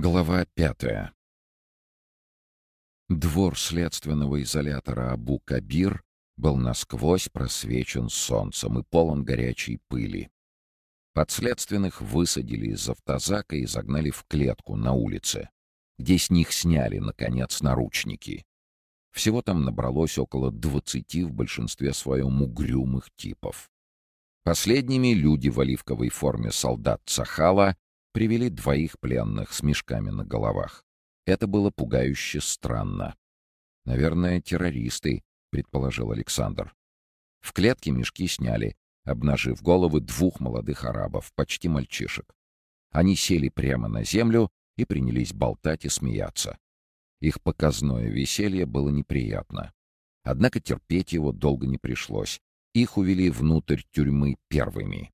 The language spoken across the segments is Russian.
Глава пятая. Двор следственного изолятора Абу-Кабир был насквозь просвечен солнцем и полон горячей пыли. Подследственных высадили из автозака и загнали в клетку на улице, где с них сняли, наконец, наручники. Всего там набралось около двадцати в большинстве своем угрюмых типов. Последними люди в оливковой форме солдат Цахала привели двоих пленных с мешками на головах. Это было пугающе странно. «Наверное, террористы», — предположил Александр. В клетке мешки сняли, обнажив головы двух молодых арабов, почти мальчишек. Они сели прямо на землю и принялись болтать и смеяться. Их показное веселье было неприятно. Однако терпеть его долго не пришлось. Их увели внутрь тюрьмы первыми.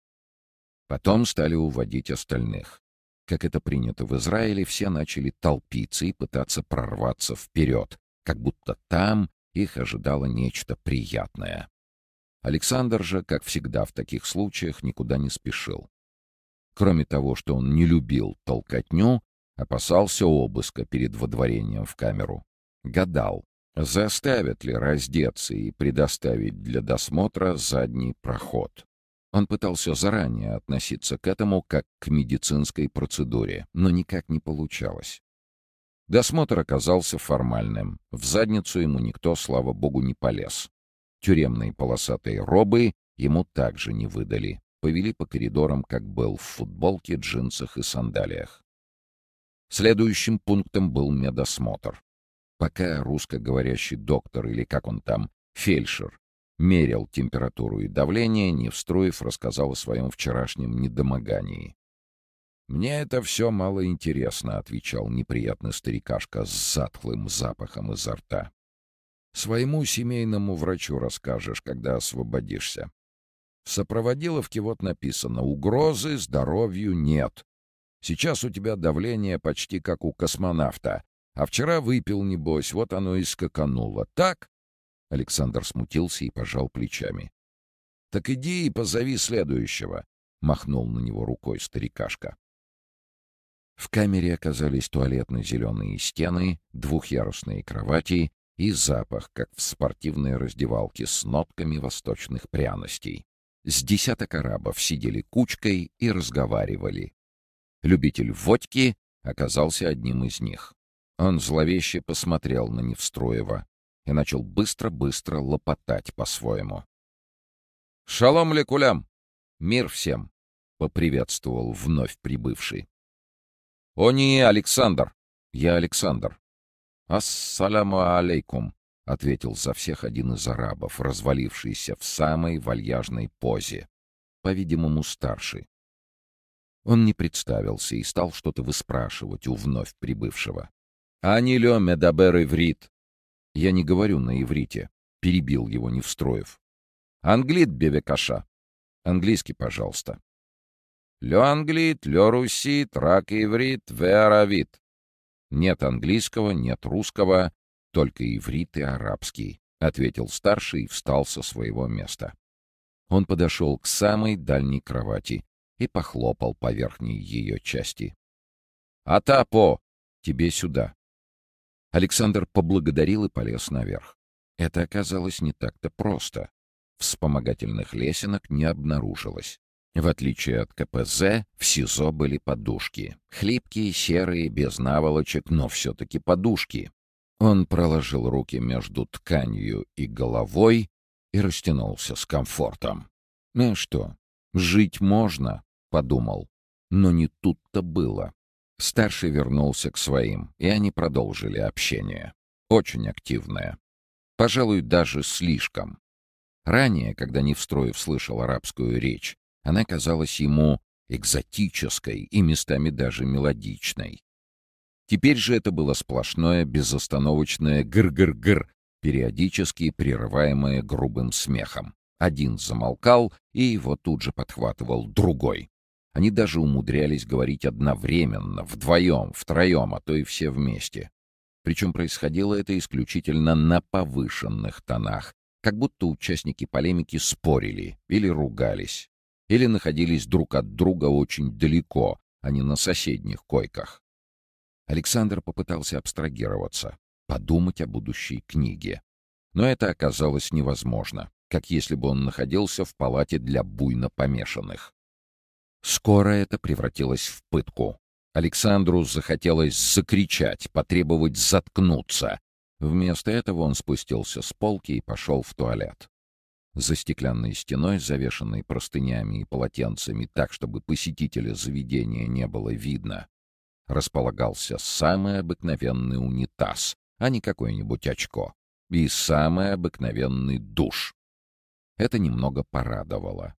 Потом стали уводить остальных. Как это принято в Израиле, все начали толпиться и пытаться прорваться вперед, как будто там их ожидало нечто приятное. Александр же, как всегда в таких случаях, никуда не спешил. Кроме того, что он не любил толкотню, опасался обыска перед водворением в камеру. Гадал, заставят ли раздеться и предоставить для досмотра задний проход. Он пытался заранее относиться к этому как к медицинской процедуре, но никак не получалось. Досмотр оказался формальным. В задницу ему никто, слава богу, не полез. Тюремные полосатые робы ему также не выдали. Повели по коридорам, как был, в футболке, джинсах и сандалиях. Следующим пунктом был медосмотр. Пока русскоговорящий доктор, или как он там, фельдшер, мерил температуру и давление, Невстроев рассказал о своем вчерашнем недомогании. «Мне это все мало интересно», — отвечал неприятный старикашка с затхлым запахом изо рта. «Своему семейному врачу расскажешь, когда освободишься. В сопроводиловке вот написано «Угрозы здоровью нет». Сейчас у тебя давление почти как у космонавта, а вчера выпил, небось, вот оно и скакануло. Так?» Александр смутился и пожал плечами. «Так иди и позови следующего», — махнул на него рукой старикашка. В камере оказались туалетно-зеленые стены, двухъярусные кровати и запах, как в спортивной раздевалке, с нотками восточных пряностей. С десяток арабов сидели кучкой и разговаривали. Любитель водки оказался одним из них. Он зловеще посмотрел на Невстроева и начал быстро-быстро лопотать по-своему. «Шалом лекулям! Мир всем!» — поприветствовал вновь прибывший. «О, не Александр! Я Александр!» «Ассаляму алейкум!» — ответил за всех один из арабов, развалившийся в самой вальяжной позе, по-видимому, старший. Он не представился и стал что-то выспрашивать у вновь прибывшего. «Анилё медабер иврит!» «Я не говорю на иврите», — перебил его не встроив. «Англит бевекаша». «Английский, пожалуйста». «Лё англит, лё русит, рак иврит, веаравит». «Нет английского, нет русского, только иврит и арабский», — ответил старший и встал со своего места. Он подошел к самой дальней кровати и похлопал по верхней ее части. «Атапо! Тебе сюда!» Александр поблагодарил и полез наверх. Это оказалось не так-то просто. Вспомогательных лесенок не обнаружилось. В отличие от КПЗ, в СИЗО были подушки. Хлипкие, серые, без наволочек, но все-таки подушки. Он проложил руки между тканью и головой и растянулся с комфортом. Ну что, жить можно, подумал. Но не тут-то было. Старший вернулся к своим, и они продолжили общение. Очень активное. Пожалуй, даже слишком. Ранее, когда Невстроев слышал арабскую речь, она казалась ему экзотической и местами даже мелодичной. Теперь же это было сплошное безостановочное гр-гр-гр, периодически прерываемое грубым смехом. Один замолкал, и его тут же подхватывал другой. Они даже умудрялись говорить одновременно, вдвоем, втроем, а то и все вместе. Причем происходило это исключительно на повышенных тонах, как будто участники полемики спорили или ругались, или находились друг от друга очень далеко, а не на соседних койках. Александр попытался абстрагироваться, подумать о будущей книге. Но это оказалось невозможно, как если бы он находился в палате для буйно помешанных. Скоро это превратилось в пытку. Александру захотелось закричать, потребовать заткнуться. Вместо этого он спустился с полки и пошел в туалет. За стеклянной стеной, завешенной простынями и полотенцами так, чтобы посетителя заведения не было видно, располагался самый обыкновенный унитаз, а не какое-нибудь очко, и самый обыкновенный душ. Это немного порадовало.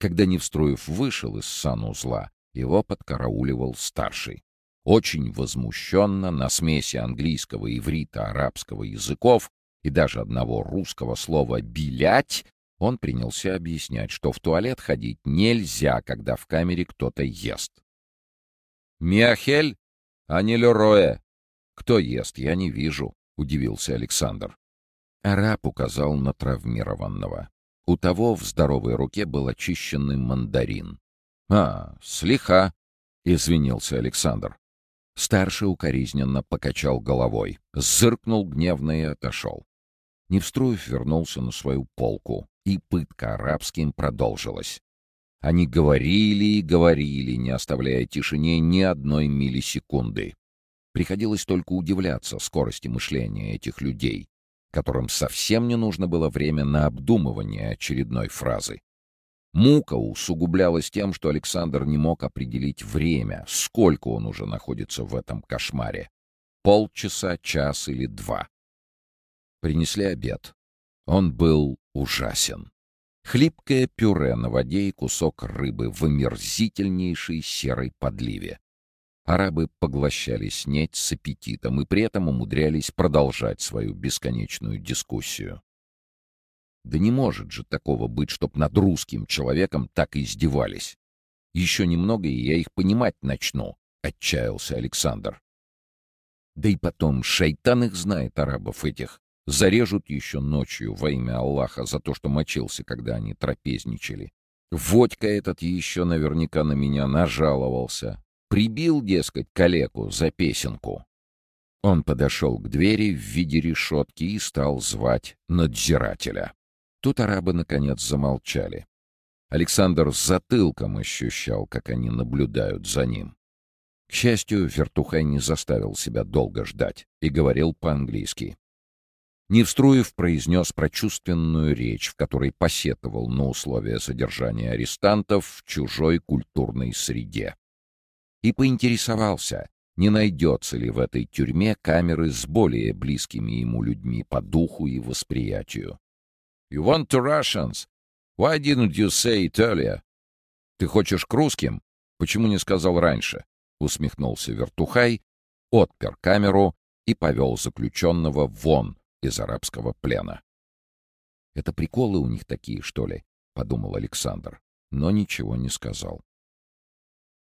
Когда Невстроев вышел из санузла, его подкарауливал старший. Очень возмущенно, на смеси английского, иврита, арабского языков и даже одного русского слова «билять», он принялся объяснять, что в туалет ходить нельзя, когда в камере кто-то ест. «Миахель, а не Лероя?» «Кто ест, я не вижу», — удивился Александр. Араб указал на травмированного. У того в здоровой руке был очищенный мандарин. «А, слегка», — извинился Александр. Старший укоризненно покачал головой, зыркнул гневно и отошел. Невстроев вернулся на свою полку, и пытка арабским продолжилась. Они говорили и говорили, не оставляя тишине ни одной миллисекунды. Приходилось только удивляться скорости мышления этих людей, которым совсем не нужно было время на обдумывание очередной фразы. Мука усугублялась тем, что Александр не мог определить время, сколько он уже находится в этом кошмаре. Полчаса, час или два. Принесли обед. Он был ужасен. Хлипкое пюре на воде и кусок рыбы в омерзительнейшей серой подливе. Арабы поглощали снеть с аппетитом и при этом умудрялись продолжать свою бесконечную дискуссию. Да не может же такого быть, чтоб над русским человеком так издевались. Еще немного, и я их понимать начну, — отчаялся Александр. Да и потом, шайтан их знает, арабов этих. Зарежут еще ночью во имя Аллаха за то, что мочился, когда они трапезничали. Водька этот еще наверняка на меня нажаловался. Прибил, дескать, калеку за песенку. Он подошел к двери в виде решетки и стал звать надзирателя. Тут арабы, наконец, замолчали. Александр с затылком ощущал, как они наблюдают за ним. К счастью, Вертухай не заставил себя долго ждать и говорил по-английски. Невструев произнес прочувственную речь, в которой посетовал на условия содержания арестантов в чужой культурной среде. И поинтересовался, не найдется ли в этой тюрьме камеры с более близкими ему людьми по духу и восприятию. You want to Russians? Why didn't you say it earlier? Ты хочешь к русским? Почему не сказал раньше? Усмехнулся Вертухай, отпер камеру и повел заключенного вон из арабского плена. Это приколы у них такие, что ли? Подумал Александр, но ничего не сказал.